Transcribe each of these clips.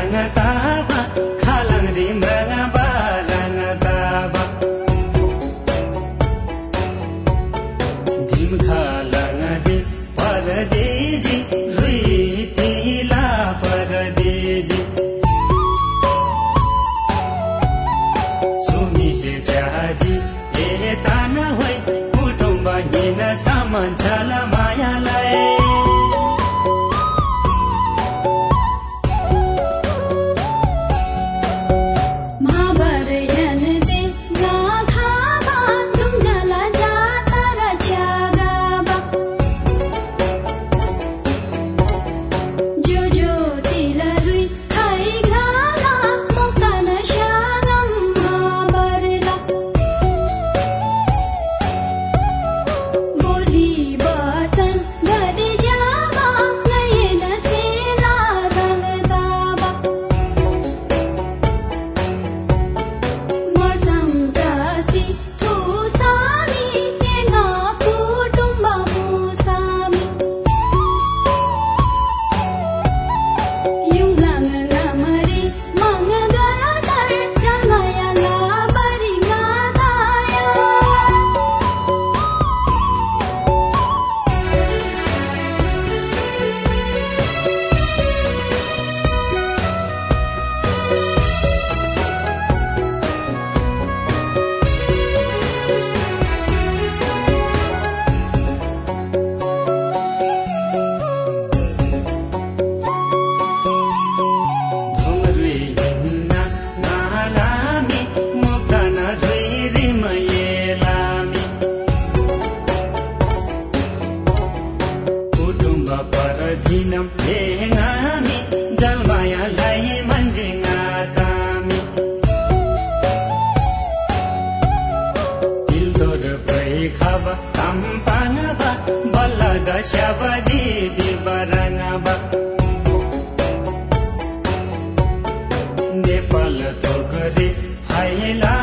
ङ्गता नेपाल टोकरी आइला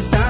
pulsar.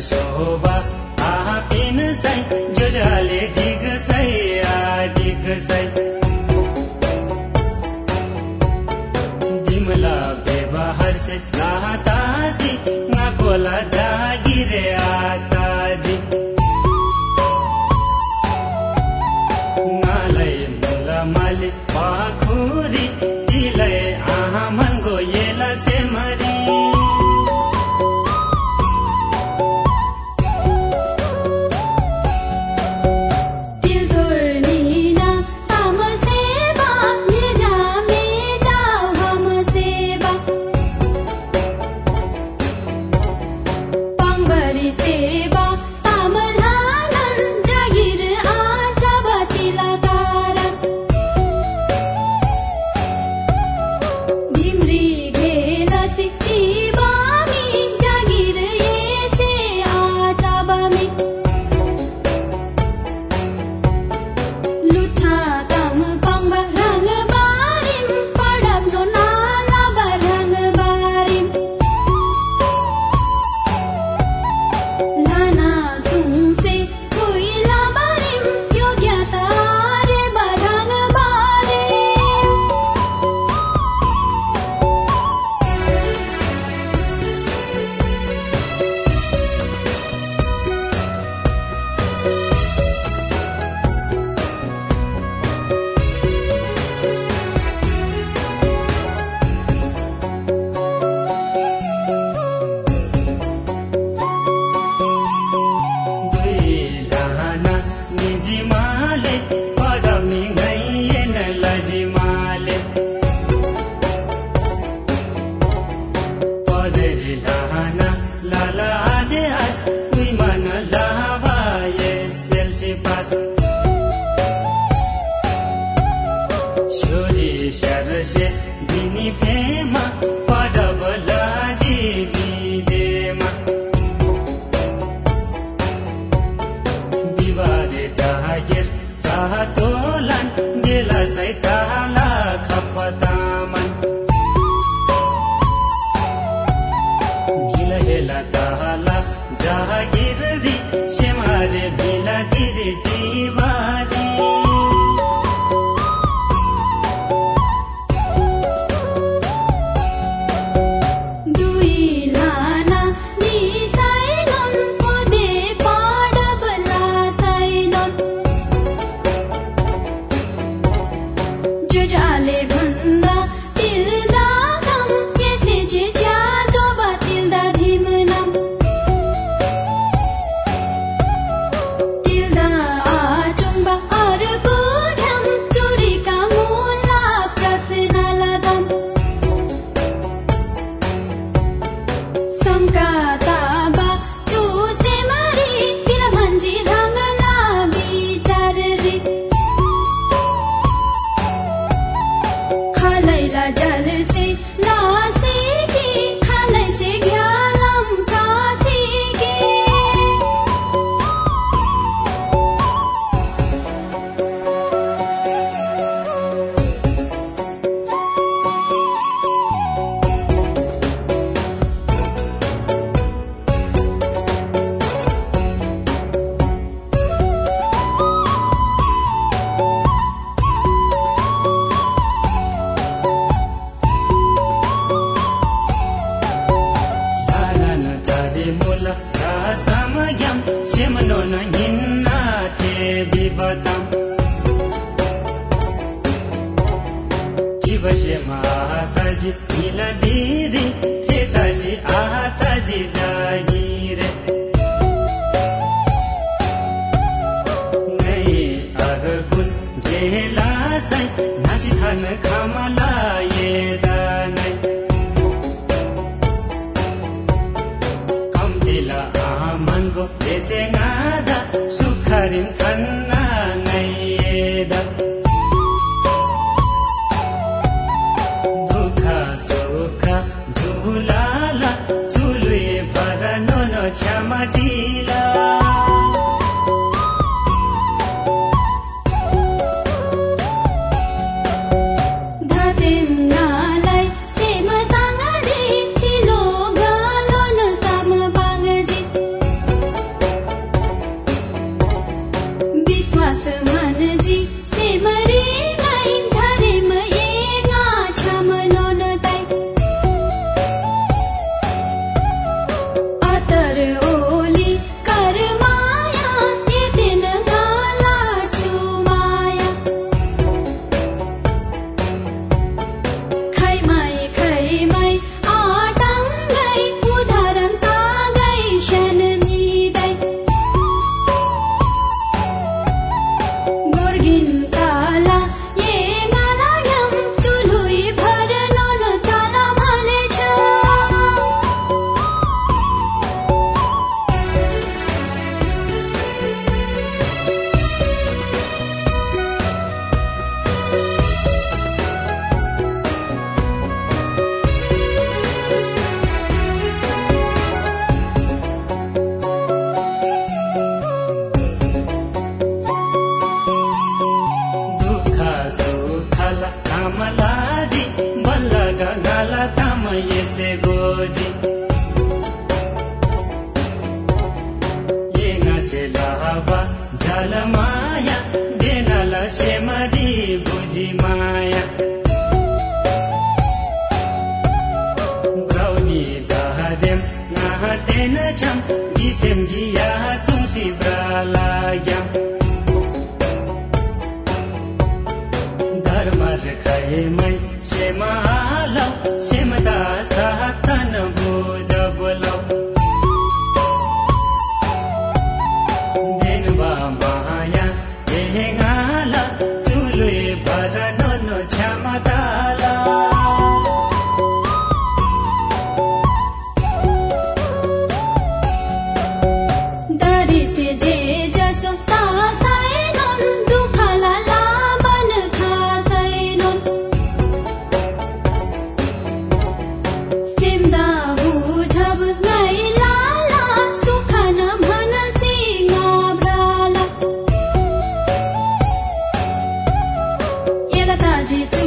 sobat मन्दो बेसे नादा सुखरिं थन्न yeah. da tarde.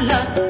la